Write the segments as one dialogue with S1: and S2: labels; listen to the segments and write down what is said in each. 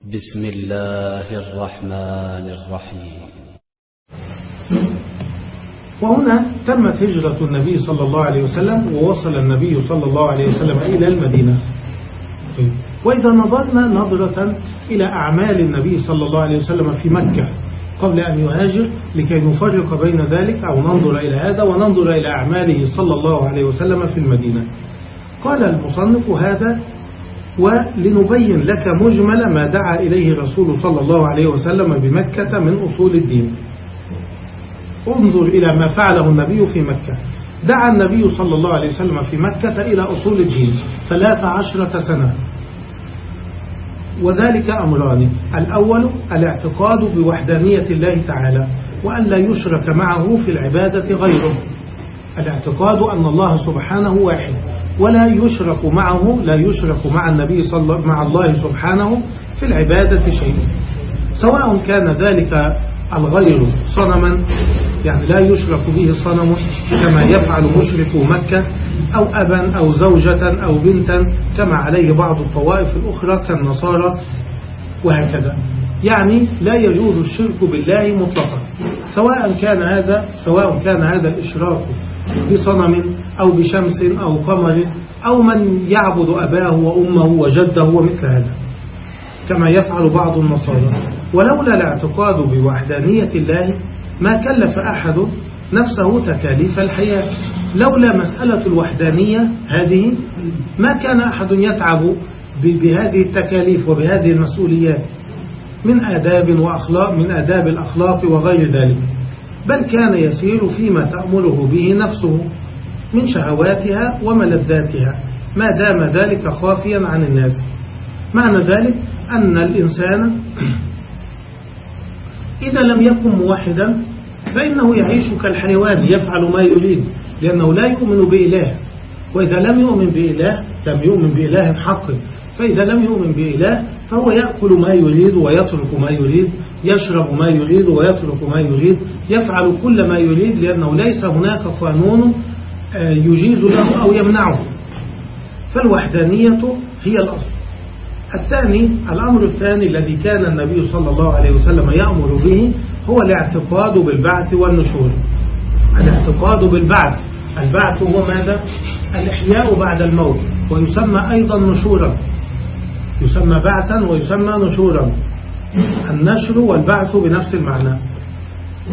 S1: بسم الله الرحمن الرحيم.
S2: وهنا تمت هجرة النبي صلى الله عليه وسلم ووصل النبي صلى الله عليه وسلم إلى المدينة. وإذا نظرنا نظرة إلى أعمال النبي صلى الله عليه وسلم في مكة قبل أن يهاجر لكي نفرق بين ذلك أو ننظر إلى هذا وننظر إلى أعماله صلى الله عليه وسلم في المدينة. قال المصنف هذا ولنبين لك مجمل ما دعا إليه رسول صلى الله عليه وسلم بمكة من أصول الدين. انظر إلى ما فعله النبي في مكة. دعا النبي صلى الله عليه وسلم في مكة إلى أصول الدين ثلاث عشرة سنة. وذلك أمران. الأول الاعتقاد بوحدانية الله تعالى وأن لا يشرك معه في العبادة غيره. الاعتقاد أن الله سبحانه واحد. ولا يشرك معه لا يشرك مع النبي صلى مع الله سبحانه في العبادة شيء. سواء كان ذلك الغير صنما يعني لا يشرك به صنم كما يفعل مشركو مكة أو أبا أو زوجة أو بنتا كما عليه بعض الطوائف الأخرى كالنصارى وهكذا. يعني لا يجوز الشرك بالله مطلقا. سواء كان هذا سواء كان هذا الإشراك بصنم أو بشمس أو قمر أو من يعبد أباه وأمه وجده ومثل هذا كما يفعل بعض النصارى. ولولا الاعتقاد بوحدانية الله ما كلف أحد نفسه تكاليف الحياة. لولا مسألة الوحدانية هذه ما كان أحد يتعب بهذه التكاليف وبهذه المسؤوليات من آداب وأخلاق من آداب الأخلاق وغير ذلك. بل كان يسير فيما تأمره به نفسه من شهواتها وملذاتها ما دام ذلك خافيا عن الناس. معنى ذلك أن الإنسان إذا لم يكن موحدا فإنه يعيش كالحيوان يفعل ما يريد لأنه لا يؤمن بإله. وإذا لم يؤمن بإله لم يؤمن بإله حق. فإذا لم يؤمن بإله فهو يأكل ما يريد ويترك ما يريد يشرب ما يريد ويترك ما يريد. يفعل كل ما يريد لأنه ليس هناك قانون يجيز له أو يمنعه. فالوحدانية هي الأصل. الثاني الأمر الثاني الذي كان النبي صلى الله عليه وسلم يأمر به هو الاعتقاد بالبعث والنشور. الاعتقاد بالبعث. البعث هو ماذا؟ الإحياء بعد الموت ويسمى أيضا نشورا. يسمى بعثا ويسمى نشورا. النشر والبعث بنفس المعنى.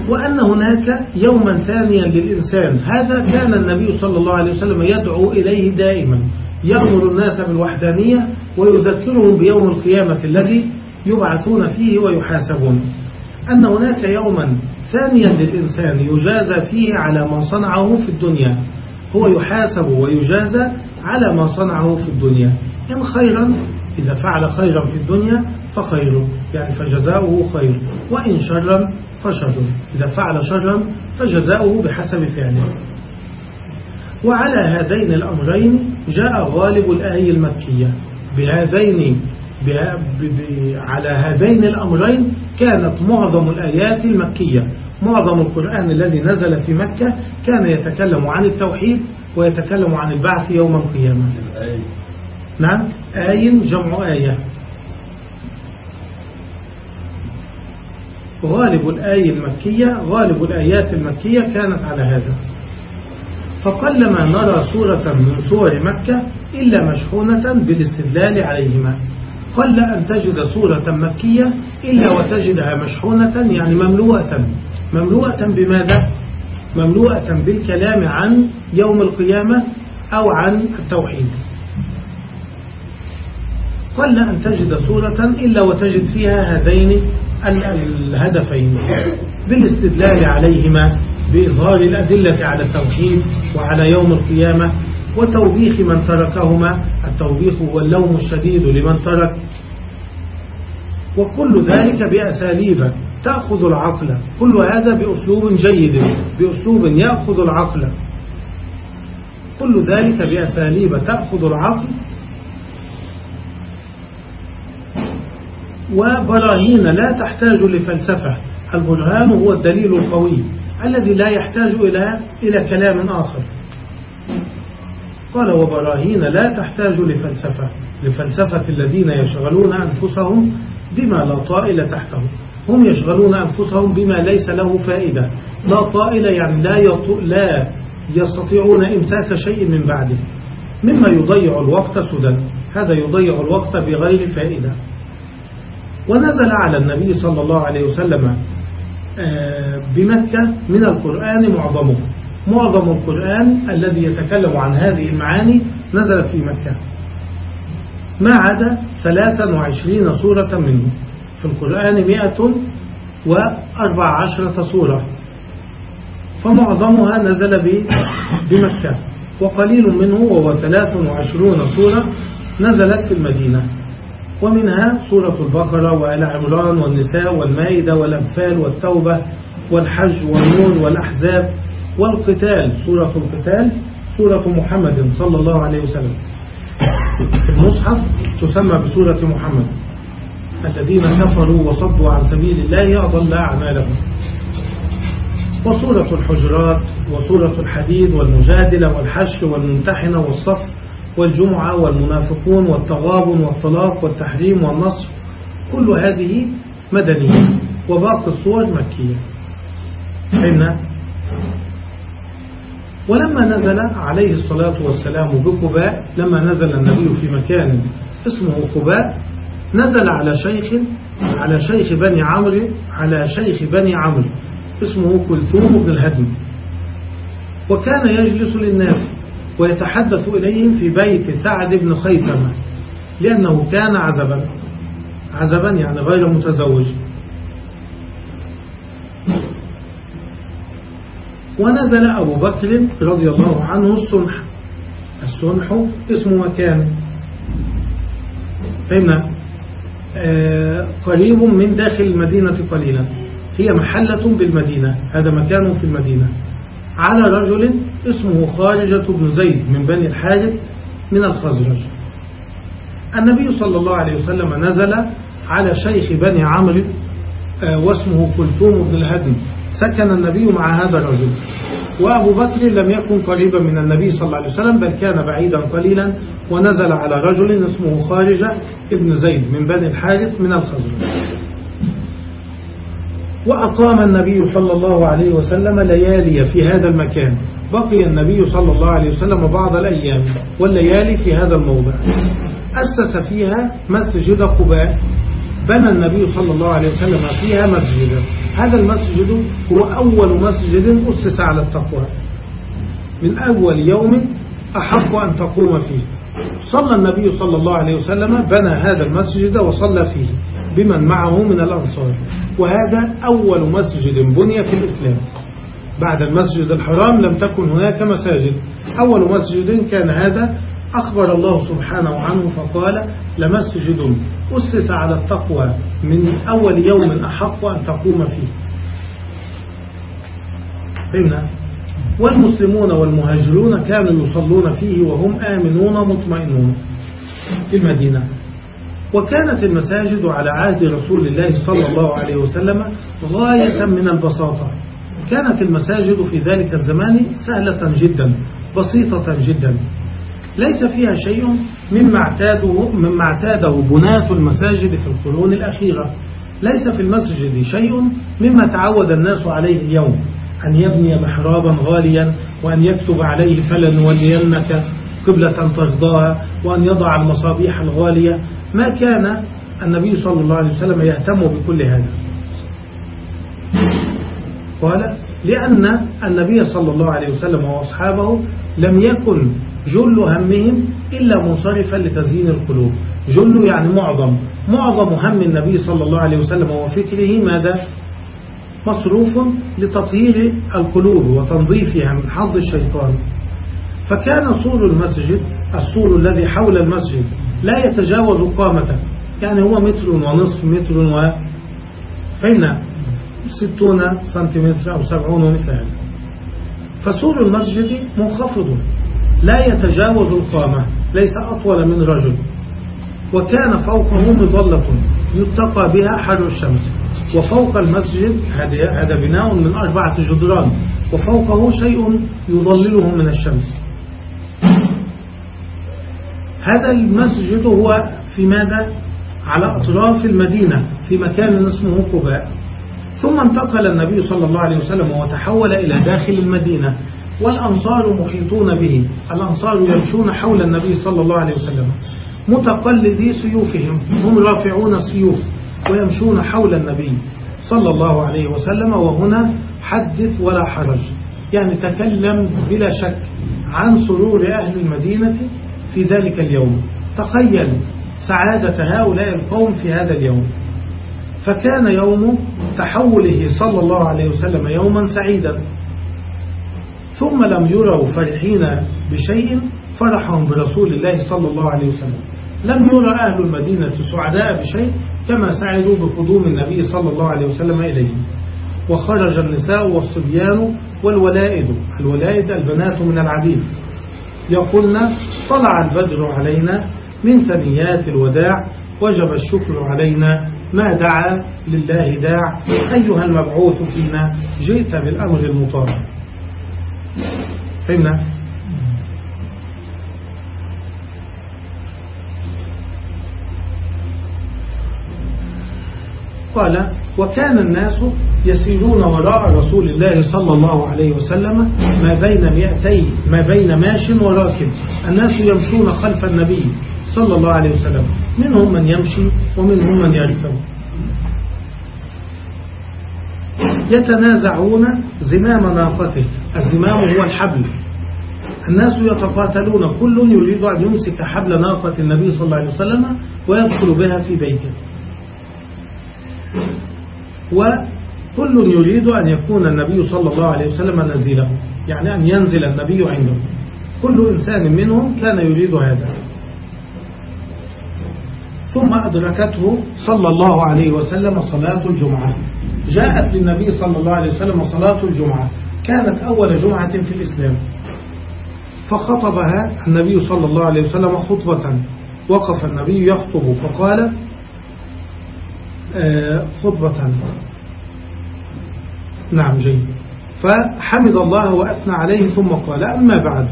S2: وأن هناك يوما ثانيا للإنسان. هذا كان النبي صلى الله عليه وسلم يدعو إليه دائما. يأمر الناس بالوحدانية ويذكرهم بيوم القيامة الذي يبعثون فيه ويحاسبون. أن هناك يوما ثانيا للإنسان يجازى فيه على ما صنعه في الدنيا. هو يحاسب ويجازى على ما صنعه في الدنيا. إن خيرا إذا فعل خيرا في الدنيا فخير. يعني فجزاؤه خير. وإن شرا فشر. إذا فعل شرا فجزاؤه بحسب فعله. وعلى هذين الأمرين جاء غالب الآية المكية. بهذين على هذين الأمرين كانت معظم الآيات المكية. معظم القرآن الذي نزل في مكة كان يتكلم عن التوحيد ويتكلم عن البعث يوم القيامة. نعم. آي جمع آية. غالب الآية المكية غالب الآيات المكية كانت على هذا. فقلما نرى سورة من سور مكة إلا مشحونة بالاستدلال عليهما. قل أن تجد سورة مكية إلا وتجدها مشحونة يعني مملوءة. مملوءة بماذا؟ مملوءة بالكلام عن يوم القيامة أو عن التوحيد. قل أن تجد سورة إلا وتجد فيها هذين الهدفين بالاستدلال عليهما بإظهار الأدلة على التوحيد وعلى يوم القيامة وتوبيخ من تركهما التوبيخ هو اللوم الشديد لمن ترك. وكل ذلك بأساليب تأخذ العقل. كل هذا بأسلوب جيد بأسلوب يأخذ العقل. كل ذلك بأساليب تأخذ العقل وبراهين لا تحتاج لفلسفة. البرهان هو الدليل القوي الذي لا يحتاج إلى إلى كلام آخر. قال وبراهين لا تحتاج لفلسفة لفلسفة الذين يشغلون أنفسهم بما لا طائل تحته. هم يشغلون أنفسهم بما ليس له فائدة. لا طائل يعني لا, لا يستطيعون إمساك شيء من بعده. مما يضيع الوقت سدى. هذا يضيع الوقت بغير فائدة. ونزل على النبي صلى الله عليه وسلم آه، بمكة من القرآن معظمه. معظم القرآن الذي يتكلم عن هذه المعاني نزل في مكة. ما عدا 23 سورة منه. في القرآن 114 سورة. فمعظمها نزل بمكة. وقليل منه وهو 23 سورة نزلت في المدينة. ومنها سورة البقرة وآل عمران والنساء والمائدة والأنفال والتوبة والحج والنور والأحزاب والقتال. سورة القتال سورة محمد صلى الله عليه وسلم. المصحف تسمى بسورة محمد. الذين كفروا وصدوا عن سبيل الله أضل أعمالهم. وسورة الحجرات وسورة الحديد والمجادلة والحشر والممتحنة والصف والجمعة والمنافقون والتغابن والطلاق والتحريم والنصر كل هذه مدنية وباقي الصور مكية. فهمنا ولما نزل عليه الصلاة والسلام بقباء لما نزل النبي في مكان اسمه قباء نزل على شيخ على شيخ بني عمرو على شيخ بني عمرو اسمه كلثوم بن الهدم وكان يجلس للناس. ويتحدث إليهم في بيت سعد بن خيثمة لأنه كان عزبا. عزبا يعني غير متزوج. ونزل أبو بكر رضي الله عنه الصنح الصنح اسم مكان. فهمنا؟ آه قريب من داخل المدينة قليلا. هي محلة بالمدينة. هذا مكان في المدينة. على رجل اسمه خارجة بن زيد من بني الحارث من الخزرج. النبي صلى الله عليه وسلم نزل على شيخ بني عمرو آه، واسمه كلثوم بن الهدم سكن النبي مع هذا الرجل. وأبو بكر لم يكن قريبا من النبي صلى الله عليه وسلم بل كان بعيدا قليلا ونزل على رجل اسمه خارجة ابن زيد من بني الحارث من الخزرج. وأقام النبي صلى الله عليه وسلم ليالي في هذا المكان. بقي النبي صلى الله عليه وسلم بعض الأيام والليالي في هذا الموضع. أسس فيها مسجد قباء. بنى النبي صلى الله عليه وسلم فيها مسجدا هذا المسجد هو أول مسجد أسس على التقوى. من أول يوم أحق أن تقوم فيه. صلى النبي صلى الله عليه وسلم بنى هذا المسجد وصلى فيه. بمن معه من الأنصار. وهذا أول مسجد بني في الإسلام. بعد المسجد الحرام لم تكن هناك مساجد. أول مسجد كان هذا. أخبر الله سبحانه عنه فقال لمسجد أسس على التقوى من أول يوم أحق أن تقوم فيه. فهمنا؟ والمسلمون والمهاجرون كانوا يصلون فيه وهم آمنون مطمئنون في المدينة. وكانت المساجد على عهد رسول الله صلى الله عليه وسلم غاية من البساطة. كانت المساجد في ذلك الزمان سهلة جدا بسيطة جدا. ليس فيها شيء مما اعتاده, مما اعتاده بناة المساجد في القرون الأخيرة. ليس في المسجد شيء مما تعود الناس عليه اليوم. أن يبني محرابا غاليا وأن يكتب عليه فلنولينك قبلة ترضاها وأن يضع المصابيح الغالية. ما كان النبي صلى الله عليه وسلم يهتم بكل هذا. قال لأن النبي صلى الله عليه وسلم وأصحابه لم يكن جل همهم إلا منصرفا لتزيين القلوب. جل يعني معظم. معظم هم النبي صلى الله عليه وسلم وفكره ماذا؟ مصروف لتطهير القلوب وتنظيفها من حظ الشيطان. فكان سور المسجد السور الذي حول المسجد لا يتجاوز قامته يعني هو متر ونصف متر و فإن ستون سنتيمتر أو سبعون ومثل هذا فسور المسجد منخفض. لا يتجاوز القامة. ليس أطول من رجل. وكان فوقه مظلة يتقى بها حر الشمس. وفوق المسجد هذا بناء من أربعة جدران. وفوقه شيء يظلله من الشمس. هذا المسجد هو في ماذا؟ على أطراف المدينة في مكان اسمه قباء. ثم انتقل النبي صلى الله عليه وسلم وتحول إلى داخل المدينة. والأنصار محيطون به. الأنصار يمشون حول النبي صلى الله عليه وسلم متقلدي سيوفهم. هم رافعون السيوف ويمشون حول النبي صلى الله عليه وسلم وهنا حدث ولا حرج. يعني تكلم بلا شك عن سرور أهل المدينة في ذلك اليوم. تخيل سعادة هؤلاء القوم في هذا اليوم. فكان يوم تحوله صلى الله عليه وسلم يوما سعيدا. ثم لم يروا فرحين بشيء فرحهم برسول الله صلى الله عليه وسلم. لم يرى أهل المدينة سعداء بشيء كما سعدوا بقدوم النبي صلى الله عليه وسلم إليهم وخرج النساء والصبيان والولائد. الولائد البنات من العبيد. يقولن طلع البدر علينا من ثنيات الوداع وجب الشكر علينا ما دعا لله داع. أيها المبعوث فينا جئت بالأمر المطاع فهمنا؟ قال وكان الناس يسيرون وراء رسول الله صلى الله عليه وسلم ما بين مئتي ما بين ماش وراكب. الناس يمشون خلف النبي صلى الله عليه وسلم. منهم من يمشي ومنهم من يرسم يتنازعون زمام ناقته. الزمام هو الحبل. الناس يتقاتلون. كل يريد أن يمسك حبل ناقة النبي صلى الله عليه وسلم ويدخل بها في بيته. وكل يريد أن يكون النبي صلى الله عليه وسلم نزيله يعني أن ينزل النبي عنده. كل إنسان منهم كان يريد هذا. ثم أدركته صلى الله عليه وسلم صلاة الجمعة. جاءت للنبي صلى الله عليه وسلم صلاة الجمعة. كانت أول جمعة في الإسلام. فخطبها النبي صلى الله عليه وسلم خطبة. وقف النبي يخطب فقال آه، خطبة. نعم جيد. فحمد الله وأثنى عليه ثم قال أما بعد.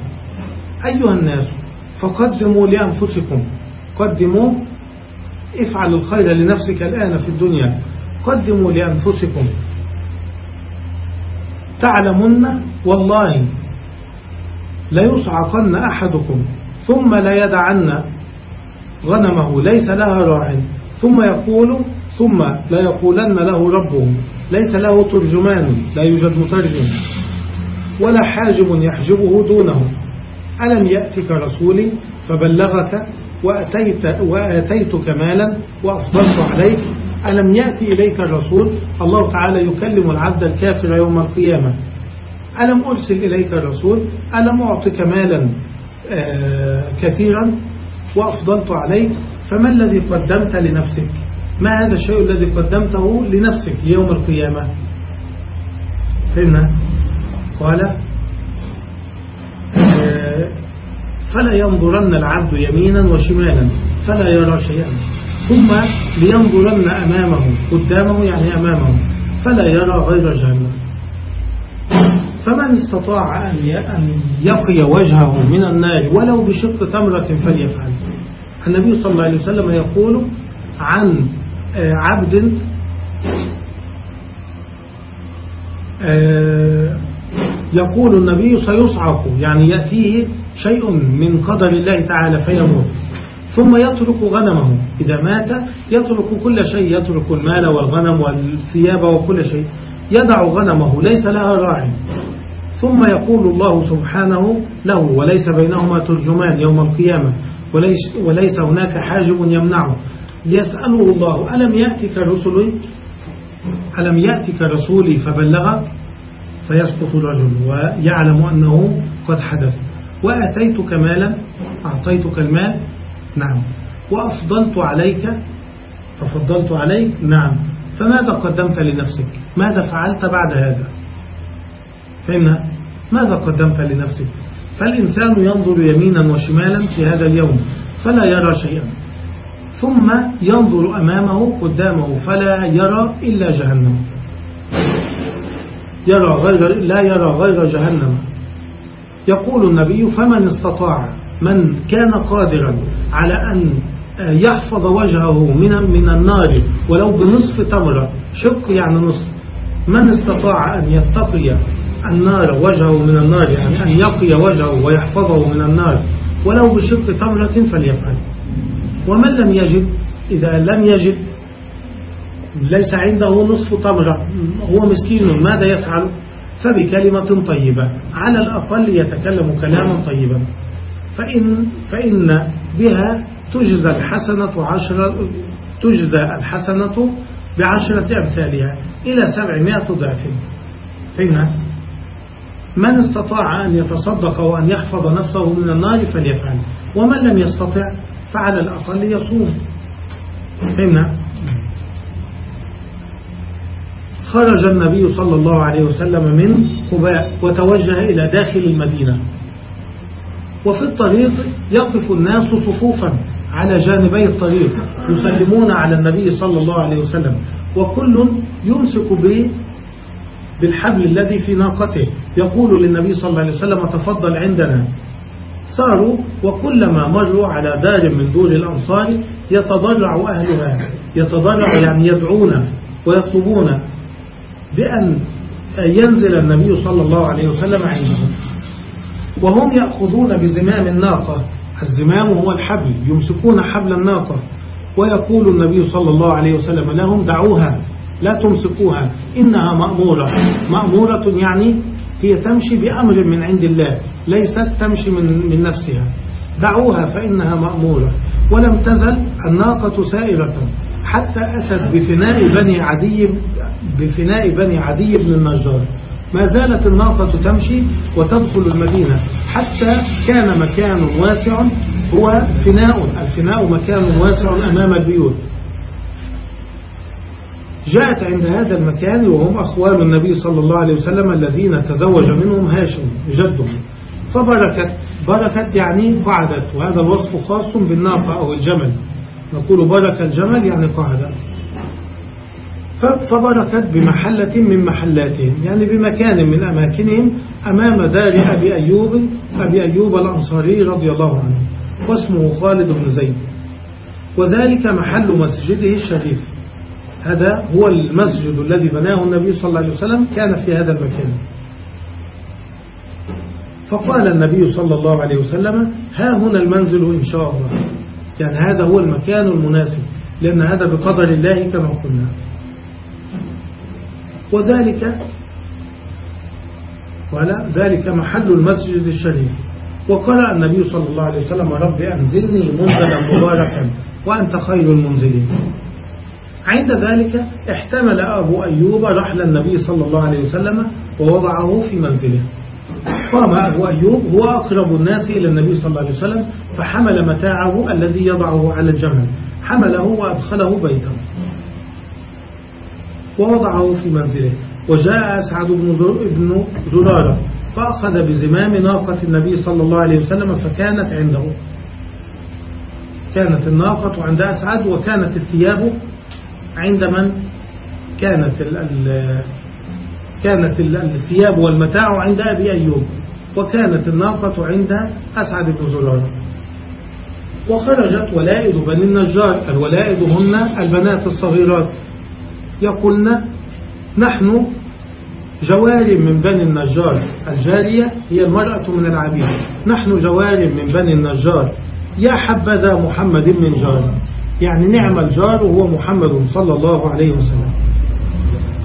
S2: أيها الناس فقدموا لأنفسكم. قدموا افعل الخير لنفسك الآن في الدنيا. قدموا لأنفسكم. تعلمن والله ليصعقن أحدكم ثم ليدعن غنمه ليس لها راع. ثم يقول ثم لا يقولن له ربه. ليس له ترجمان لا يوجد مترجم. ولا حاجب يحجبه دونه. ألم يأتك رسولي فبلغك وأتيت وآتيتك مالا وأفضلت عليك؟ ألم يأتي إليك الرسول؟ الله تعالى يكلم العبد الكافر يوم القيامة. ألم أرسل إليك الرسول؟ ألم أعطك مالا آه، كثيرا وأفضلت عليك؟ فما الذي قدمت لنفسك؟ ما هذا الشيء الذي قدمته لنفسك يوم القيامة؟ فهمنا؟ قال فلا ينظرن العبد يمينا وشمالا فلا يرى شيئا. ثم لينظرن أمامه قدامه يعني أمامه فلا يرى غير جهنم. فمن استطاع أن يقي وجهه من النار ولو بشق تمرة فليفعل. النبي صلى الله عليه وسلم يقول عن آه، عبد آه، يقول النبي سيصعق يعني يأتيه شيء من قدر الله تعالى فيموت. ثم يترك غنمه. إذا مات يترك كل شيء يترك المال والغنم والثياب وكل شيء. يدع غنمه ليس لها راعي. ثم يقول الله سبحانه له وليس بينهما ترجمان يوم القيامة. وليس, وليس هناك حاجب يمنعه. ليسأله الله ألم يأتك رسلي ألم يأتك رسولي فبلغك؟ فيسقط الرجل ويعلم أنه قد حدث. وأتيتك مالا أعطيتك المال نعم. وأفضلت عليك ففضلت عليك نعم. فماذا قدمت لنفسك؟ ماذا فعلت بعد هذا؟ فهمنا ماذا قدمت لنفسك؟ فالإنسان ينظر يمينا وشمالا في هذا اليوم فلا يرى شيئا. ثم ينظر أمامه قدامه فلا يرى إلا جهنم. يرى غير لا يرى غير جهنم. يقول النبي فمن استطاع من كان قادرا على أن يحفظ وجهه من من النار ولو بنصف تمرة شق يعني نصف. من استطاع أن يتقي النار وجهه من النار يعني أن يقي وجهه ويحفظه من النار ولو بشق تمرة فليفعل. ومن لم يجد؟ إذا لم يجد ليس عنده نصف تمرة هو مسكين ماذا يفعل؟ فبكلمة طيبة. على الأقل يتكلم كلاما طيبا. فإن, فإن بها تجزى الحسنة عشرة تجزى الحسنة بعشرة أمثالها إلى سبعمائة ضعف. فإن من استطاع أن يتصدق وأن يحفظ نفسه من النار فليفعل. ومن لم يستطع فعلى الأقل يصوم. فهمنا؟ خرج النبي صلى الله عليه وسلم من قباء وتوجه إلى داخل المدينة. وفي الطريق يقف الناس صفوفا على جانبي الطريق يسلمون على النبي صلى الله عليه وسلم. وكل يمسك بالحبل الذي في ناقته. يقول للنبي صلى الله عليه وسلم تفضل عندنا. صاروا وكلما مروا على دار من دور الأنصار يتضرع أهلها يتضرع يعني يدعون ويطلبون بأن ينزل النبي صلى الله عليه وسلم عندهم وهم يأخذون بزمام الناقة. الزمام هو الحبل يمسكون حبل الناقة. ويقول النبي صلى الله عليه وسلم لهم دعوها لا تمسكوها إنها مأمورة. مأمورة يعني هي تمشي بأمر من عند الله ليست تمشي من, من نفسها. دعوها فإنها مأمورة. ولم تزل الناقة سائرة. حتى أتت بفناء بني عدي بفناء بني عدي بن النجار. ما زالت الناقة تمشي وتدخل المدينة. حتى كان مكان واسع هو فناء. الفناء مكان واسع أمام البيوت. جاءت عند هذا المكان وهم أخوال النبي صلى الله عليه وسلم الذين تزوج منهم هاشم جدهم فبركت بركت يعني قعدت وهذا الوصف خاص بالناقة أو الجمل. نقول برك الجمل يعني قعدت فبركت بمحلة من محلاتهم يعني بمكان من أماكنهم أمام دار أبي أيوب أبي أيوب الأنصاري رضي الله عنه واسمه خالد بن زيد. وذلك محل مسجده الشريف. هذا هو المسجد الذي بناه النبي صلى الله عليه وسلم كان في هذا المكان. فقال النبي صلى الله عليه وسلم ها هنا المنزل إن شاء الله. يعني هذا هو المكان المناسب لأن هذا بقدر الله كما قلنا. وذلك ولا ذلك محل المسجد الشريف. وقال النبي صلى الله عليه وسلم رب أنزلني منزلا مباركا وأنت خير المنزلين. عند ذلك احتمل أبو أيوب رحل النبي صلى الله عليه وسلم ووضعه في منزله. قام أبو أيوب هو أقرب الناس إلى النبي صلى الله عليه وسلم فحمل متاعه الذي يضعه على الجمل. حمله وأدخله بيته. ووضعه في منزله. وجاء أسعد بن زرارة فأخذ بزمام ناقة النبي صلى الله عليه وسلم فكانت عنده. كانت الناقة عند أسعد وكانت الثياب عند من؟ كانت ال ال كانت الثياب والمتاع عند أبي أيوب وكانت الناقة عند أسعد بن زرارة وخرجت ولائد بني النجار الولائد هن البنات الصغيرات. يقولن نحن جوار من بني النجار. الجارية هي المرأة من العبيد. نحن جوار من بني النجار. يا حبذا محمد من جار. يعني نعم الجار وهو محمد صلى الله عليه وسلم.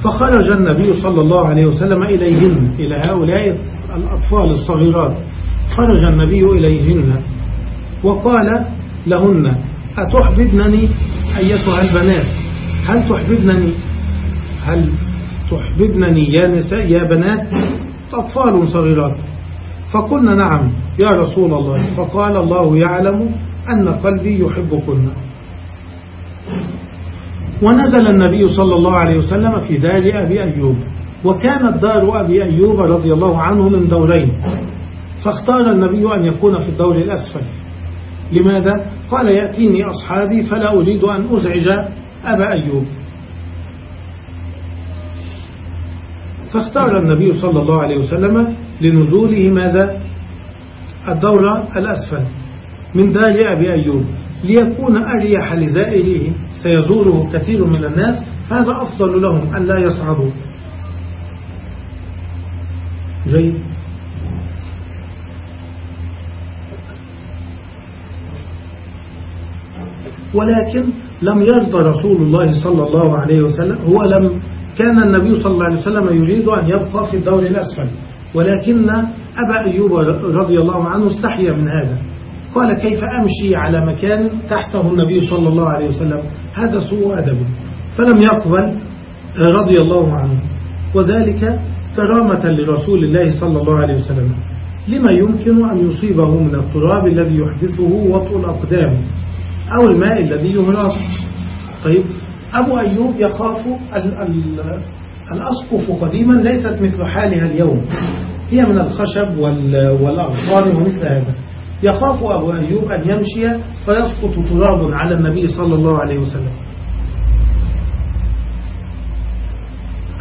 S2: فخرج النبي صلى الله عليه وسلم إليهن إلى هؤلاء الأطفال الصغيرات. خرج النبي إليهن. وقال لهن أتحببنني أيتها البنات؟ هل تحببنني؟ هل تحببنني يا نساء يا بنات؟ أطفال صغيرات. فقلنا نعم يا رسول الله. فقال الله يعلم أن قلبي يحبكن. ونزل النبي صلى الله عليه وسلم في دار أبي أيوب. وكانت دار أبي أيوب رضي الله عنه من دورين. فاختار النبي أن يكون في الدور الأسفل. لماذا؟ قال يأتيني أصحابي فلا أريد أن أزعج أبا أيوب. فاختار النبي صلى الله عليه وسلم لنزوله ماذا؟ الدورة الأسفل من دار أبي أيوب. ليكون أريح لزائره سيزوره كثير من الناس هذا أفضل لهم أن لا يصعدوا. جيد. ولكن لم يرضى رسول الله صلى الله عليه وسلم هو لم كان النبي صلى الله عليه وسلم يريد أن يبقى في الدور الأسفل. ولكن أبا أيوب رضي الله عنه استحيا من هذا. قال كيف أمشي على مكان تحته النبي صلى الله عليه وسلم؟ هذا سوء أدب. فلم يقبل رضي الله عنه. وذلك كرامة لرسول الله صلى الله عليه وسلم. لما يمكن أن يصيبه من التراب الذي يحدثه وطء الأقدام أو الماء الذي يهراق طيب أبو أيوب يخاف الأسقف قديما ليست مثل حالها اليوم. هي من الخشب والأغصان ومثل هذا. يخاف أبو أيوب أن يمشي فيسقط تراب على النبي صلى الله عليه وسلم.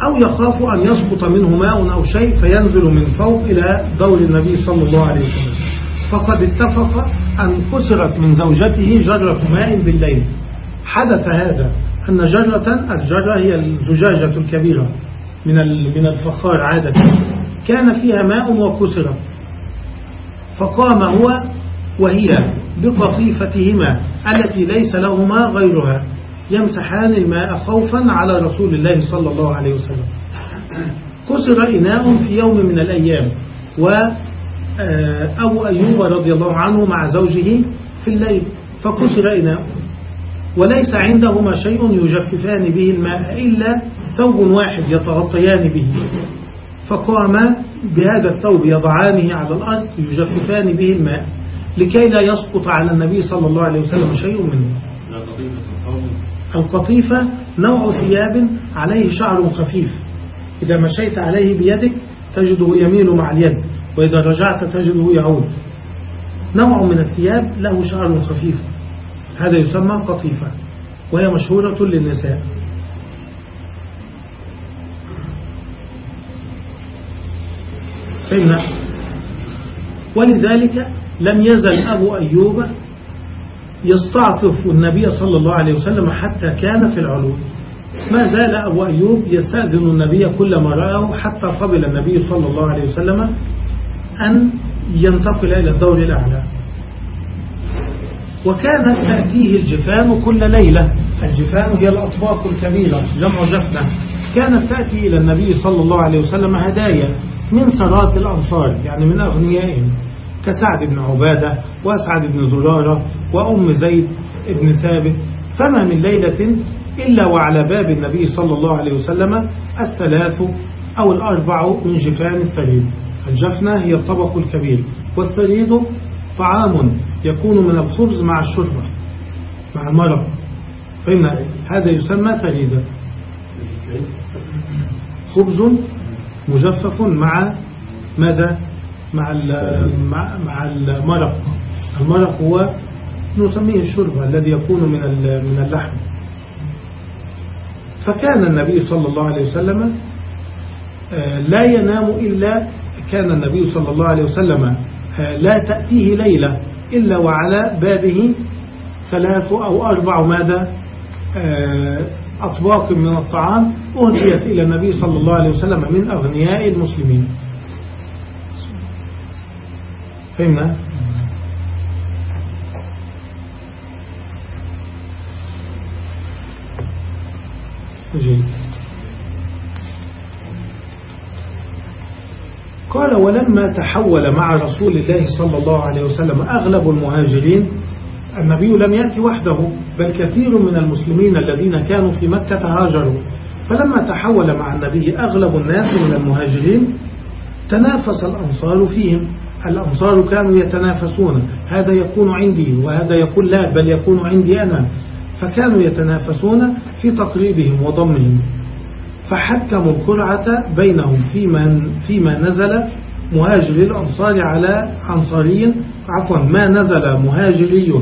S2: أو يخاف أن يسقط منه ماء أو شيء فينزل من فوق إلى دور النبي صلى الله عليه وسلم. فقد اتفق أن كسرت من زوجته جرة ماء بالليل. حدث هذا أن جرة الجرة هي الزجاجة الكبيرة من من الفخار عادة. كان فيها ماء وكسرت. فقام هو وهي بقطيفتهما التي ليس لهما غيرها يمسحان الماء خوفا على رسول الله صلى الله عليه وسلم. كسر إناء في يوم من الأيام وأبو أيوب رضي الله عنه مع زوجه في الليل. فكسر إناء وليس عندهما شيء يجففان به الماء إلا ثوب واحد يتغطيان به. فقام بهذا الثوب يضعانه على الأرض يجففان به الماء لكي لا يسقط على النبي صلى الله عليه وسلم شيء منه. القطيفة نوع ثياب عليه شعر خفيف. إذا مشيت عليه بيدك تجده يميل مع اليد. وإذا رجعت تجده يعود. نوع من الثياب له شعر خفيف. هذا يسمى قطيفة وهي مشهورة للنساء. فهمنا ولذلك لم يزل أبو أيوب يستعطف النبي صلى الله عليه وسلم حتى كان في العلو. ما زال أبو أيوب يستأذن النبي كلما رأه حتى قبل النبي صلى الله عليه وسلم أن ينتقل إلى الدور الأعلى. وكانت تأتيه الجفان كل ليلة. الجفان هي الأطباق الكبيرة جمع جفنة. كانت تأتي إلى النبي صلى الله عليه وسلم هدايا من سرات الأنصار يعني من أغنيائهم. كسعد بن عبادة وأسعد بن زرارة وأم زيد بن ثابت. فما من ليلة إلا وعلى باب النبي صلى الله عليه وسلم الثلاث أو الأربع من جفان الثريد الجفنة هي الطبق الكبير والثريد طعام يكون من الخبز مع الشربة مع المرق. فإن هذا يسمى ثريدا خبز مجفف مع ماذا؟ مع مع المرق. المرق هو نسميه الشربة الذي يكون من من اللحم. فكان النبي صلى الله عليه وسلم آه، لا ينام إلا كان النبي صلى الله عليه وسلم آه، لا تأتيه ليلة إلا وعلى بابه ثلاث أو أربع ماذا آه، أطباق من الطعام أهديت إلى النبي صلى الله عليه وسلم من أغنياء المسلمين. فهمنا؟ جيد. قال ولما تحول مع رسول الله صلى الله عليه وسلم أغلب المهاجرين النبي لم يأتي وحده بل كثير من المسلمين الذين كانوا في مكة هاجروا فلما تحول مع النبي أغلب الناس من المهاجرين تنافس الأنصار فيهم. الأنصار كانوا يتنافسون. هذا يكون عندي وهذا يقول لا بل يكون عندي أنا. فكانوا يتنافسون في تقريبهم وضمهم. فحكموا القرعة بينهم فيما, فيما نزل مهاجري الأنصار على أنصاري عفوا ما نزل مهاجري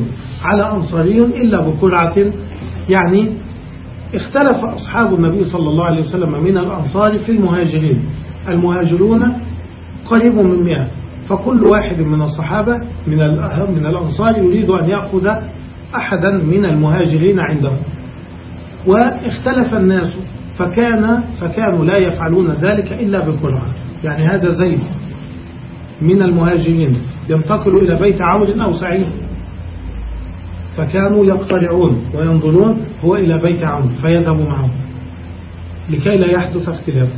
S2: على أنصاري إلا بقرعة. يعني اختلف أصحاب النبي صلى الله عليه وسلم من الأنصار في المهاجرين. المهاجرون قريب من مئة. فكل واحد من الصحابة من من الأنصار يريد أن يأخذ أحدا من المهاجرين عندهم. واختلف الناس فكان فكانوا لا يفعلون ذلك إلا بقرعة يعني هذا زيد من المهاجرين. ينتقل إلى بيت عود أو سعيد. فكانوا يقترعون وينظرون هو إلى بيت عون فيذهب معهم لكي لا يحدث اختلاف.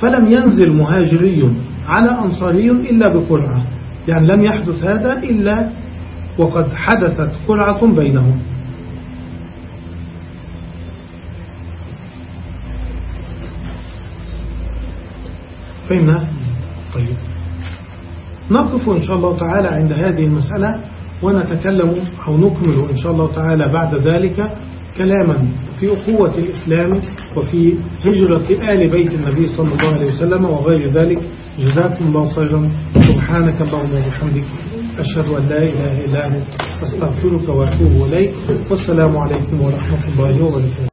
S2: فلم ينزل مهاجري على أنصاري إلا بقرعة. يعني لم يحدث هذا إلا وقد حدثت قرعة بينهم. فهمنا؟ طيب. نقف إن شاء الله تعالى عند هذه المسألة ونتكلم أو نكمل إن شاء الله تعالى بعد ذلك كلاما في أخوة الإسلام وفي هجرة آل بيت النبي صلى الله عليه وسلم وغير ذلك. جزاكم الله خيرا. سبحانك اللهم وبحمدك أشهد أن لا إله إلا أنت. أستغفرك وأتوب إليك. والسلام عليكم ورحمة الله وبركاته.